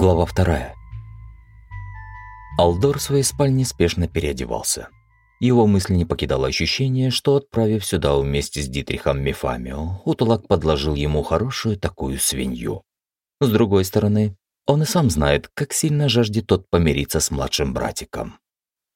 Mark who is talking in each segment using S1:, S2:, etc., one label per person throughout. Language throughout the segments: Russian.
S1: Глава вторая. Алдор в своей спальне спешно переодевался. Его мысли не покидало ощущение, что, отправив сюда вместе с Дитрихом Мефамио, Уталак подложил ему хорошую такую свинью. С другой стороны, он и сам знает, как сильно жаждет тот помириться с младшим братиком.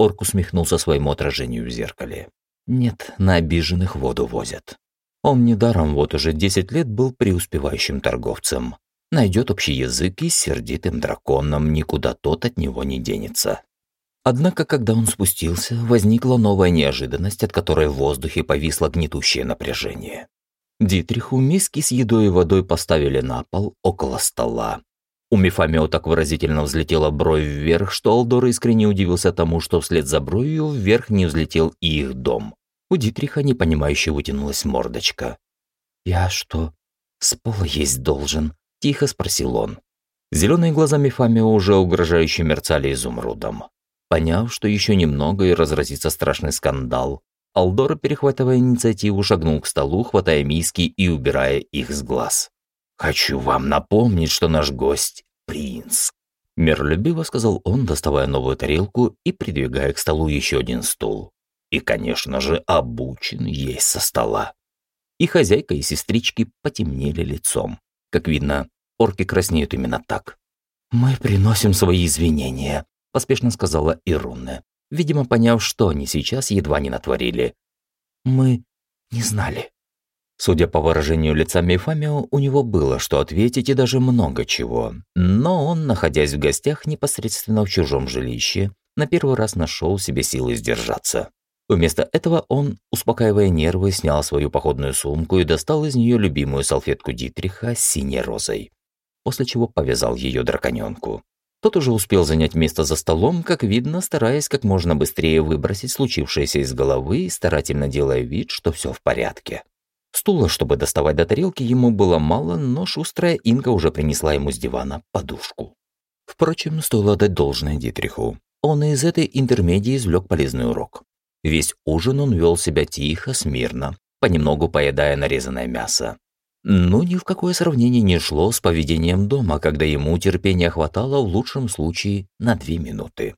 S1: Орк усмехнулся своему отражению в зеркале. Нет, на обиженных воду возят. Он недаром вот уже 10 лет был преуспевающим торговцем, найдет общий язык и сердитым драконом никуда тот от него не денется. Однако, когда он спустился, возникла новая неожиданность, от которой в воздухе повисло гнетущее напряжение. Дитриху миски с едой и водой поставили на пол около стола. У Мефамио так выразительно взлетела бровь вверх, что Алдор искренне удивился тому, что вслед за бровью вверх не взлетел и их дом. У Дитриха непонимающе вытянулась мордочка. «Я что, с пола есть должен?» – тихо спросил он. Зеленые глаза Мефамио уже угрожающе мерцали изумрудом. Поняв, что еще немного и разразится страшный скандал, Алдора, перехватывая инициативу, шагнул к столу, хватая миски и убирая их с глаз. «Хочу вам напомнить, что наш гость – принц», – миролюбиво сказал он, доставая новую тарелку и придвигая к столу еще один стул. «И, конечно же, обучен есть со стола». И хозяйка, и сестрички потемнели лицом. Как видно, орки краснеют именно так. «Мы приносим свои извинения», – поспешно сказала Ирунна, видимо, поняв, что они сейчас едва не натворили. «Мы не знали». Судя по выражению лица Мефамио, у него было что ответить и даже много чего. Но он, находясь в гостях непосредственно в чужом жилище, на первый раз нашел себе силы сдержаться. Вместо этого он, успокаивая нервы, снял свою походную сумку и достал из нее любимую салфетку Дитриха с синей розой, после чего повязал ее драконенку. Тот уже успел занять место за столом, как видно, стараясь как можно быстрее выбросить случившееся из головы и старательно делая вид, что все в порядке. Стула, чтобы доставать до тарелки, ему было мало, но шустрая Инга уже принесла ему с дивана подушку. Впрочем, стоило дать должное Дитриху. Он из этой интермедии извлек полезный урок. Весь ужин он вел себя тихо, смирно, понемногу поедая нарезанное мясо. Но ни в какое сравнение не шло с поведением дома, когда ему терпения хватало в лучшем случае на две минуты.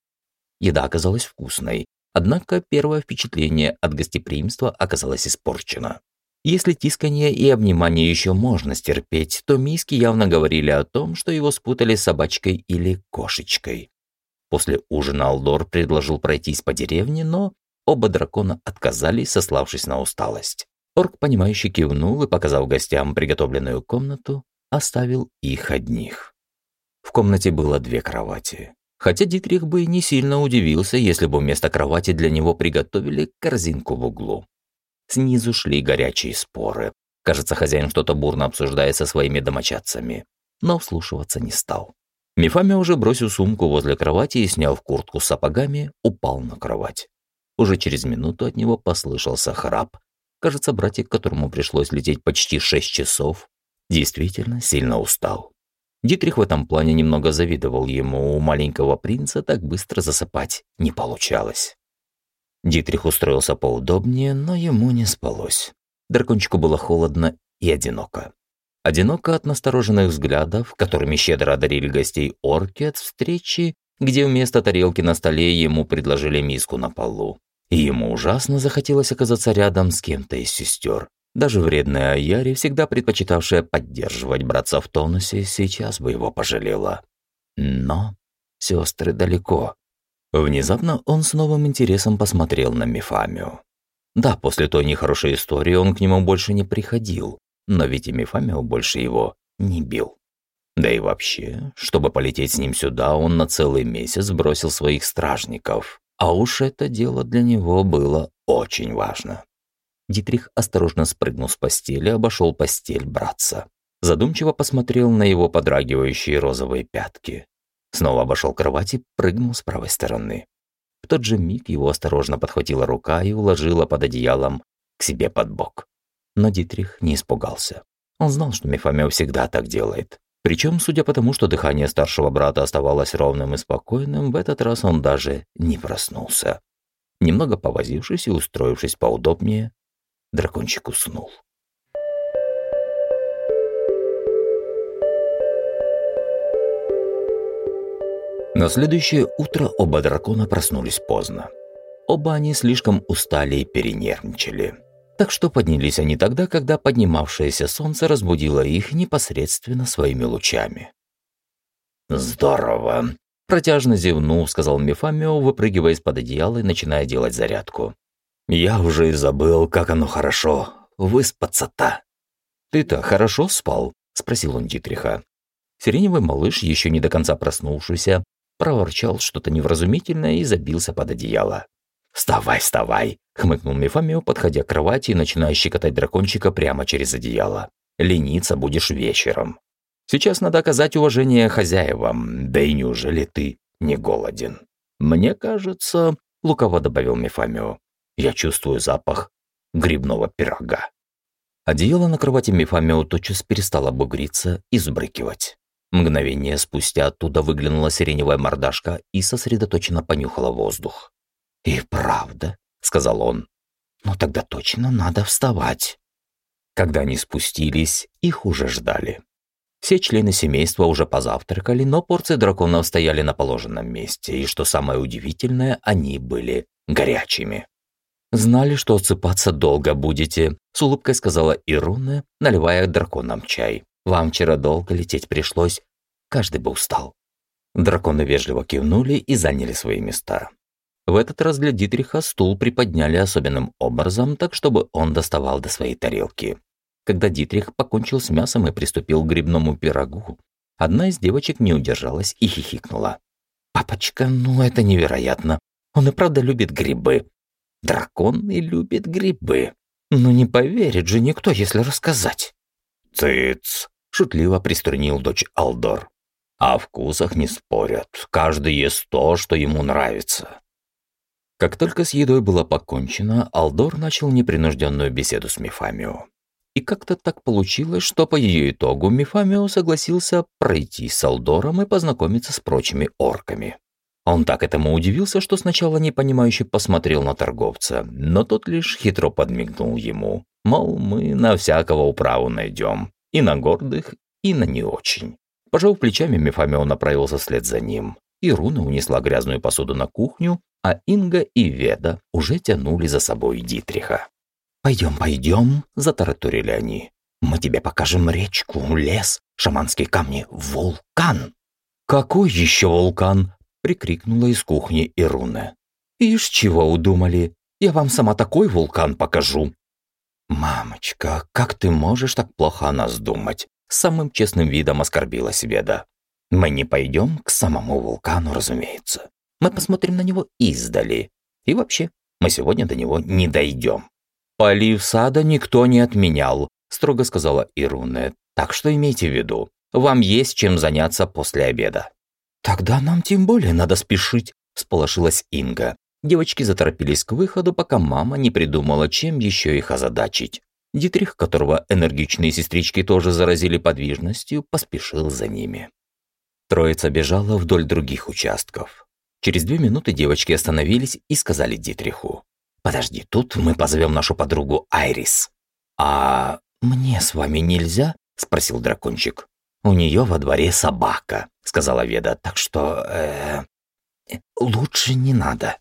S1: Еда оказалась вкусной, однако первое впечатление от гостеприимства оказалось испорчено. Если тискание и обнимание еще можно стерпеть, то миски явно говорили о том, что его спутали с собачкой или кошечкой. После ужина Алдор предложил пройтись по деревне, но оба дракона отказались, сославшись на усталость. Орк, понимающе кивнул и, показав гостям приготовленную комнату, оставил их одних. В комнате было две кровати. Хотя Дитрих бы не сильно удивился, если бы вместо кровати для него приготовили корзинку в углу. Снизу шли горячие споры. Кажется, хозяин что-то бурно обсуждает со своими домочадцами. Но вслушиваться не стал. Мефамия уже бросил сумку возле кровати и, сняв куртку с сапогами, упал на кровать. Уже через минуту от него послышался храп. Кажется, братик, которому пришлось лететь почти шесть часов, действительно сильно устал. Дитрих в этом плане немного завидовал ему, у маленького принца так быстро засыпать не получалось. Дитрих устроился поудобнее, но ему не спалось. Дракончику было холодно и одиноко. Одиноко от настороженных взглядов, которыми щедро одарили гостей орки от встречи, где вместо тарелки на столе ему предложили миску на полу. И ему ужасно захотелось оказаться рядом с кем-то из сестер. Даже вредная Аяри, всегда предпочитавшая поддерживать братца в тонусе, сейчас бы его пожалела. Но сестры далеко, Внезапно он с новым интересом посмотрел на Мефамио. Да, после той нехорошей истории он к нему больше не приходил, но ведь и Мефамио больше его не бил. Да и вообще, чтобы полететь с ним сюда, он на целый месяц бросил своих стражников. А уж это дело для него было очень важно. Дитрих осторожно спрыгнул с постели, обошел постель братца. Задумчиво посмотрел на его подрагивающие розовые пятки. Снова обошел кровать и прыгнул с правой стороны. В тот же миг его осторожно подхватила рука и уложила под одеялом к себе под бок. Но Дитрих не испугался. Он знал, что Мефамео всегда так делает. Причем, судя по тому, что дыхание старшего брата оставалось ровным и спокойным, в этот раз он даже не проснулся. Немного повозившись и устроившись поудобнее, дракончик уснул. На следующее утро оба дракона проснулись поздно. Оба они слишком устали и перенервничали. Так что поднялись они тогда, когда поднимавшееся солнце разбудило их непосредственно своими лучами. «Здорово!» – протяжно зевнул, сказал Мефамио, выпрыгивая из-под одеяла и начиная делать зарядку. «Я уже и забыл, как оно хорошо выспаться-то». «Ты-то хорошо спал?» – спросил он Дитриха. Сиреневый малыш, еще не до конца проснувшийся, проворчал что-то невразумительное и забился под одеяло. «Вставай, вставай!» — хмыкнул Мефамио, подходя к кровати и начиная щекотать дракончика прямо через одеяло. «Лениться будешь вечером. Сейчас надо оказать уважение хозяевам, да и неужели ты не голоден?» «Мне кажется...» — лукаво добавил Мефамио. «Я чувствую запах грибного пирога». Одеяло на кровати Мефамио тотчас перестало бугриться и сбрыкивать. Мгновение спустя оттуда выглянула сиреневая мордашка и сосредоточенно понюхала воздух. «И правда», — сказал он. «Но тогда точно надо вставать». Когда они спустились, их уже ждали. Все члены семейства уже позавтракали, но порции драконов стояли на положенном месте, и, что самое удивительное, они были горячими. «Знали, что отсыпаться долго будете», — с улыбкой сказала Ируна, наливая драконам чай. «Вам вчера долго лететь пришлось. Каждый бы устал». Драконы вежливо кивнули и заняли свои места. В этот раз для Дитриха стул приподняли особенным образом, так чтобы он доставал до своей тарелки. Когда Дитрих покончил с мясом и приступил к грибному пирогу, одна из девочек не удержалась и хихикнула. «Папочка, ну это невероятно. Он и правда любит грибы. Дракон и любит грибы. Но не поверит же никто, если рассказать».
S2: «Цыц!» – шутливо приструнил дочь Алдор. «О вкусах не спорят. Каждый ест то, что ему нравится.
S1: Как только с едой было покончено, Алдор начал непринужденную беседу с Мефамио. И как-то так получилось, что по ее итогу Мефамио согласился пройти с Алдором и познакомиться с прочими орками. Он так этому удивился, что сначала непонимающе посмотрел на торговца, но тот лишь хитро подмигнул ему, мол, мы на всякого управу найдем, и на гордых, и на не очень. Пожав плечами, Мефамио направился вслед за ним, и Руна унесла грязную посуду на кухню, а Инга и Веда уже тянули за собой Дитриха.
S3: «Пойдем, пойдем», – затараторили они. «Мы тебе покажем речку, лес, шаманские камни, вулкан».
S1: «Какой еще вулкан?» – прикрикнула из кухни Ируна. «Ишь, чего удумали? Я вам сама такой вулкан покажу». «Мамочка, как ты можешь так плохо о нас думать?» Самым честным видом оскорбилась Веда. «Мы не пойдем к самому вулкану, разумеется. Мы посмотрим на него издали. И вообще, мы сегодня до него не дойдем. Полив сада никто не отменял, строго сказала Ируне. Так что имейте в виду, вам есть чем заняться после обеда. Тогда нам тем более надо спешить, сполошилась Инга. Девочки заторопились к выходу, пока мама не придумала, чем еще их озадачить. Дитрих, которого энергичные сестрички тоже заразили подвижностью, поспешил за ними. Троица бежала вдоль других участков. Через две минуты девочки остановились и сказали Дитриху. «Подожди, тут мы позовем нашу подругу Айрис». «А мне с вами нельзя?» – спросил дракончик. «У нее во дворе собака», – сказала Веда, «так что... Э, лучше не надо».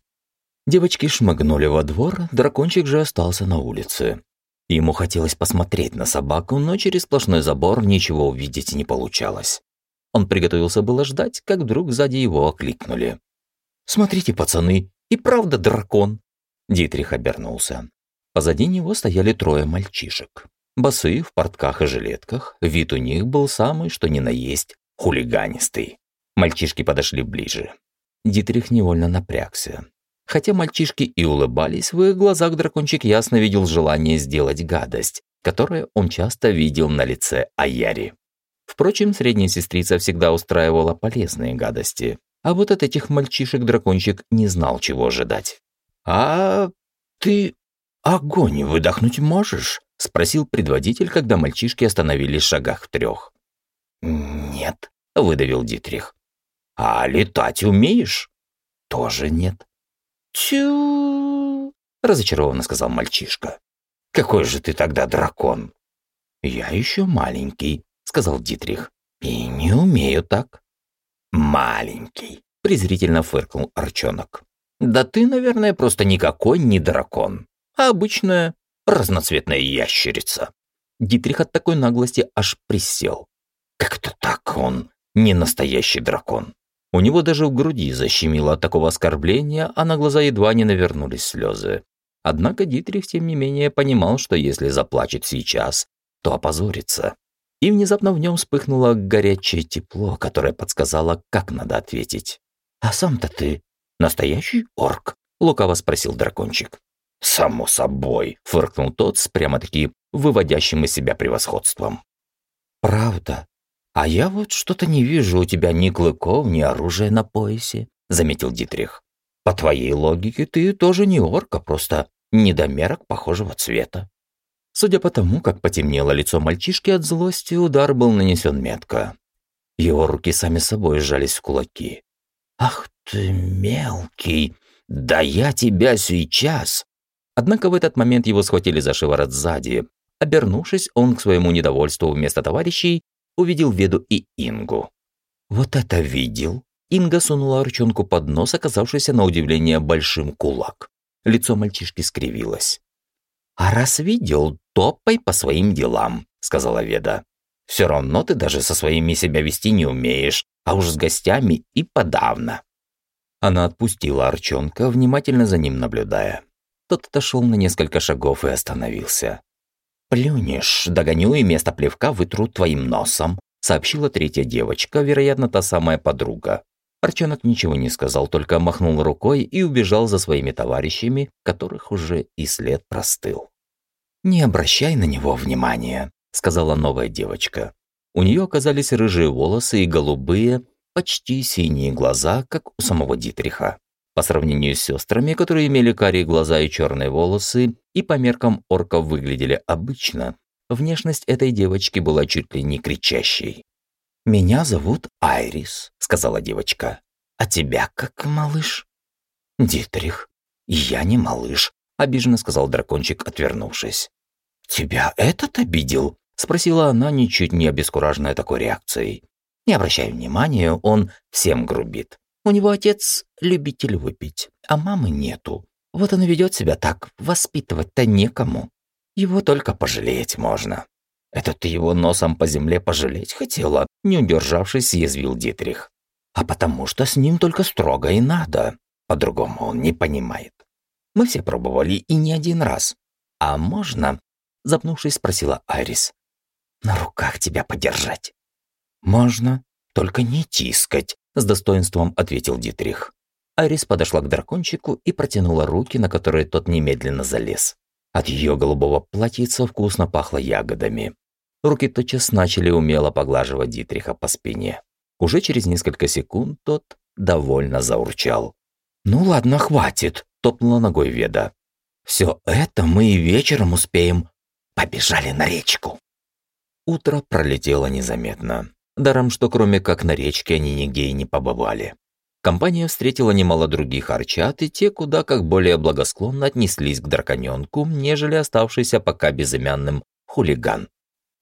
S1: Девочки шмыгнули во двор, дракончик же остался на улице. Ему хотелось посмотреть на собаку, но через сплошной забор ничего увидеть не получалось. Он приготовился было ждать, как вдруг сзади его окликнули. «Смотрите, пацаны, и правда дракон!» Дитрих обернулся. Позади него стояли трое мальчишек. Босые, в портках и жилетках, вид у них был самый, что ни на есть, хулиганистый. Мальчишки подошли ближе. Дитрих невольно напрягся. Хотя мальчишки и улыбались, в их глазах дракончик ясно видел желание сделать гадость, которое он часто видел на лице Аяри. Впрочем, средняя сестрица всегда устраивала полезные гадости, а вот от этих мальчишек дракончик не знал, чего ожидать. «А ты огонь выдохнуть можешь?» — спросил предводитель, когда мальчишки остановились в шагах в трех.
S3: «Нет», —
S1: выдавил Дитрих.
S2: «А летать умеешь?»
S1: «Тоже нет».
S2: «Тю!» — разочарованно сказал мальчишка. «Какой же ты тогда дракон?»
S1: «Я еще маленький», — сказал Дитрих. «И не умею так».
S2: «Маленький»,
S1: презрительно фыркнул Арчонок. «Да ты, наверное, просто никакой не дракон, а обычная разноцветная ящерица». Дитрих от такой наглости аж присел. Как это так он не настоящий дракон? У него даже в груди защемило от такого оскорбления, а на глаза едва не навернулись слезы. Однако Дитрих, тем не менее, понимал, что если заплачет сейчас, то опозорится. И внезапно в нем вспыхнуло горячее тепло, которое подсказало, как надо ответить. «А сам-то ты настоящий орк?» — лукаво спросил дракончик. «Само собой», — фыркнул тот с прямо-таки выводящим из себя превосходством. «Правда? А я вот что-то не вижу у тебя ни клыков, ни оружия на поясе», — заметил Дитрих. «По твоей логике, ты тоже не орк, а просто недомерок похожего цвета». Судя по тому, как потемнело лицо мальчишки от злости, удар был нанесен метко. Его руки сами собой сжались в кулаки. «Ах ты мелкий! Да я тебя сейчас!» Однако в этот момент его схватили за шиворот сзади. Обернувшись, он к своему недовольству вместо товарищей увидел Веду и Ингу. «Вот это видел!» Инга сунула ручонку под нос, оказавшийся на удивление большим кулак. Лицо мальчишки скривилось. «А раз видел, топай по своим делам», — сказала Веда. «Все равно ты даже со своими себя вести не умеешь, а уж с гостями и подавно». Она отпустила Арчонка, внимательно за ним наблюдая. Тот отошел на несколько шагов и остановился. «Плюнешь, догоню и место плевка вытру твоим носом», сообщила третья девочка, вероятно, та самая подруга. Арчонок ничего не сказал, только махнул рукой и убежал за своими товарищами, которых уже и след простыл. «Не обращай на него внимания», — сказала новая девочка. У нее оказались рыжие волосы и голубые, почти синие глаза, как у самого Дитриха. По сравнению с сестрами, которые имели карие глаза и черные волосы, и по меркам орков выглядели обычно, внешность этой девочки была чуть ли не кричащей. «Меня зовут Айрис», — сказала девочка. «А тебя как, малыш?» «Дитрих». «Я не малыш», — обиженно сказал дракончик, отвернувшись. «Тебя этот обидел?» — спросила она, ничуть не обескураженная такой реакцией. «Не обращай внимания, он всем грубит. У него отец – любитель выпить, а мамы нету. Вот он ведет себя так, воспитывать-то некому. Его только пожалеть можно. Это ты его носом по земле пожалеть хотела, не удержавшись, съязвил Дитрих. А потому что с ним только строго и надо. По-другому он не понимает. Мы все пробовали и не один раз. А можно? Запнувшись, спросила Айрис. На руках тебя подержать. Можно, только не тискать, с достоинством ответил Дитрих. Айрис подошла к дракончику и протянула руки, на которые тот немедленно залез. От ее голубого платьица вкусно пахло ягодами. Руки тотчас начали умело поглаживать Дитриха по спине. Уже через несколько секунд тот довольно заурчал. «Ну ладно, хватит», – топнула ногой Веда. «Все это мы и вечером успеем. Побежали на речку». Утро пролетело незаметно. Даром, что кроме как на речке они нигде и не побывали. Компания встретила немало других арчат, и те куда как более благосклонно отнеслись к драконёнку, нежели оставшийся пока безымянным хулиган,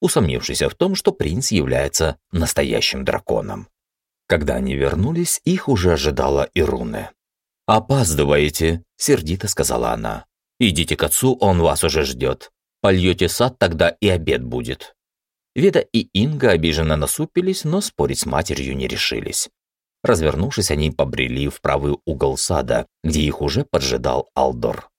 S1: усомнившийся в том, что принц является настоящим драконом. Когда они вернулись, их уже ожидала Ируне. «Опаздываете», — сердито сказала она. «Идите к отцу, он вас уже ждет. Польете сад, тогда и обед будет». Веда и Инга обиженно насупились, но спорить с матерью не решились. Развернувшись, они побрели в правый угол сада, где их уже поджидал Алдор.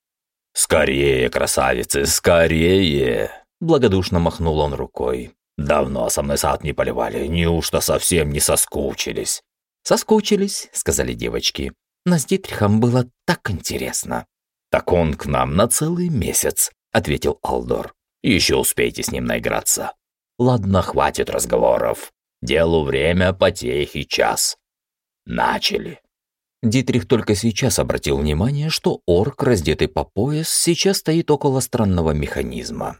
S1: «Скорее, красавицы, скорее!» Благодушно махнул он рукой. «Давно со мной сад не поливали, неужто совсем не соскучились?» «Соскучились», — сказали девочки. «Но с Дитрихом было так интересно». «Так он к нам на целый месяц», — ответил Алдор. «Еще успейте с ним наиграться». Ладно, хватит разговоров. Делу время, потехи час. Начали. Дитрих только сейчас обратил внимание, что орк, раздетый по пояс, сейчас стоит около странного механизма.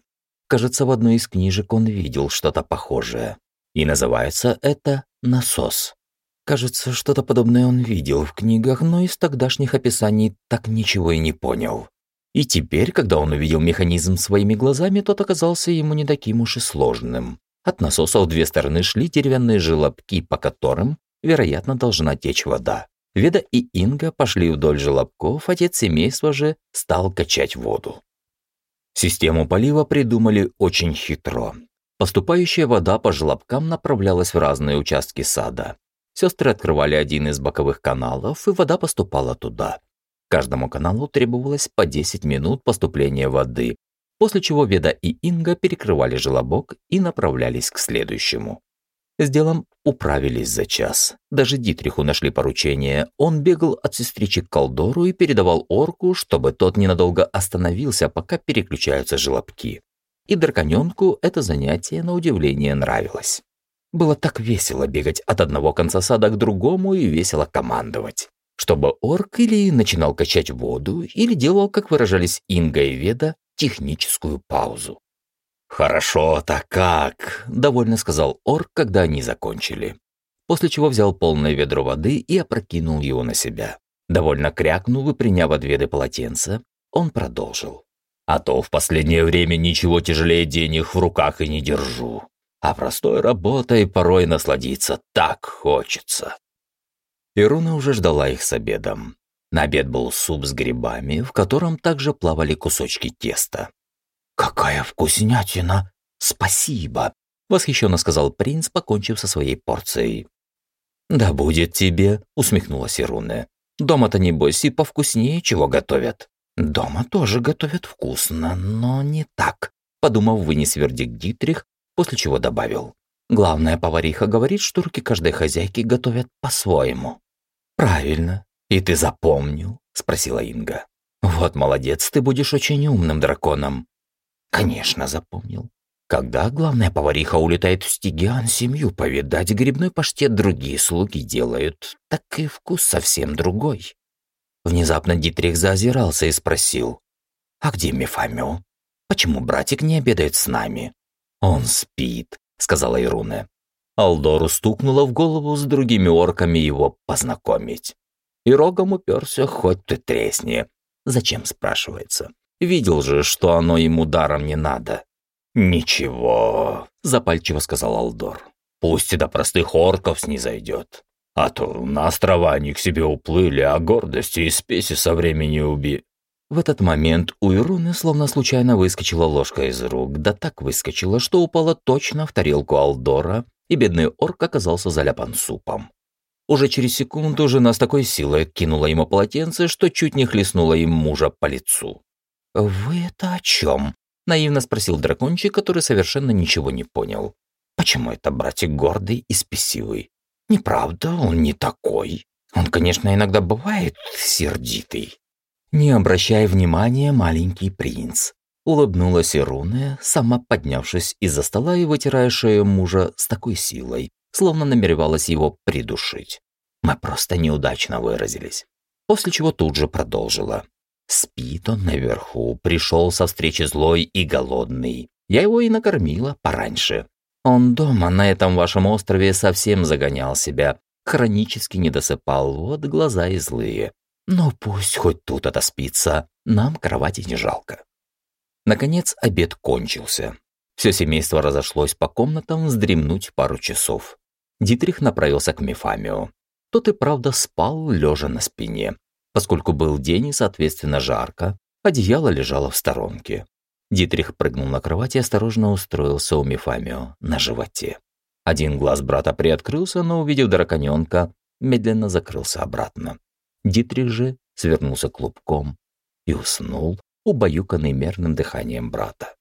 S1: Кажется, в одной из книжек он видел что-то похожее. И называется это «насос». Кажется, что-то подобное он видел в книгах, но из тогдашних описаний так ничего и не понял. И теперь, когда он увидел механизм своими глазами, тот оказался ему не таким уж и сложным. От насоса в две стороны шли деревянные желобки, по которым, вероятно, должна течь вода. Веда и Инга пошли вдоль желобков, отец семейства же стал качать воду. Систему полива придумали очень хитро. Поступающая вода по желобкам направлялась в разные участки сада. Сестры открывали один из боковых каналов, и вода поступала туда. Каждому каналу требовалось по 10 минут поступления воды, после чего Веда и Инга перекрывали желобок и направлялись к следующему. С делом управились за час. Даже Дитриху нашли поручение. Он бегал от сестричек к Колдору и передавал орку, чтобы тот ненадолго остановился, пока переключаются желобки. И драконенку это занятие, на удивление, нравилось. Было так весело бегать от одного конца сада к другому и весело командовать. Чтобы орк или начинал качать воду, или делал, как выражались Инга и Веда, техническую паузу.
S2: «Хорошо-то как!» – довольно сказал орк, когда они закончили.
S1: После чего взял полное ведро воды и опрокинул его на себя. Довольно крякнул и, приняв от веды полотенце, он продолжил.
S2: «А то в последнее время ничего тяжелее денег в руках и не держу. А простой работой порой насладиться так хочется».
S1: Ируна уже ждала их с обедом. На обед был суп с грибами, в котором также плавали кусочки теста.
S3: «Какая вкуснятина! Спасибо!»
S1: — восхищенно сказал принц, покончив со своей порцией.
S3: «Да будет тебе!» — усмехнулась Ируна. «Дома-то, небось, и повкуснее чего готовят». «Дома тоже готовят вкусно, но не так», — подумав, вынес вердикт Дитрих, после чего добавил. «Главная повариха говорит, что руки каждой хозяйки готовят по-своему».
S1: «Правильно. И ты запомнил?» — спросила Инга. «Вот молодец, ты будешь очень умным драконом.
S3: Конечно, запомнил. Когда главная повариха улетает в Стигиан семью повидать, грибной паштет другие слуги делают, так и вкус совсем другой. Внезапно Дитрих заозирался и спросил, «А где Мефамио? Почему братик не обедает с нами?»
S2: «Он спит», — сказала Ируна. Алдору стукнуло в голову с другими орками его познакомить. И рогом уперся, хоть ты тресни. Зачем, спрашивается? Видел же, что оно ему даром не надо. «Ничего», — запальчиво сказал Алдор. «Пусть и до простых орков снизойдет. А то на острова они к себе уплыли, а гордости и спеси со времени уби...»
S1: В этот момент у Ируны словно случайно выскочила ложка из рук, да так выскочила, что упала точно в тарелку Алдора, и бедный орк оказался заляпан супом. Уже через секунду жена с такой силой кинула ему полотенце, что чуть не хлестнула им мужа по лицу.
S3: «Вы это о чем?» – наивно спросил дракончик, который совершенно ничего не понял. «Почему это братик гордый и спесивый? Неправда, он не такой. Он, конечно, иногда бывает сердитый».
S1: «Не обращай внимания, маленький принц», – улыбнулась Ируна, сама поднявшись из-за стола и вытирая шею мужа с такой силой, словно намеревалась его придушить. Мы просто неудачно выразились. После чего тут же продолжила. Спит он наверху, пришел со встречи злой и голодный. Я его и накормила пораньше. Он дома на этом вашем острове совсем загонял себя, хронически не досыпал, вот глаза и злые. Но пусть хоть тут отоспится, нам кровати не жалко. Наконец обед кончился. Все семейство разошлось по комнатам вздремнуть пару часов. Дитрих направился к Мефамио. Тот и правда спал, лежа на спине. Поскольку был день и, соответственно, жарко, одеяло лежало в сторонке. Дитрих прыгнул на кровать и осторожно устроился у Мефамио на животе. Один глаз брата приоткрылся, но, увидев драконёнка, медленно закрылся обратно. Дитрих же свернулся клубком и уснул, убаюканный мерным дыханием брата.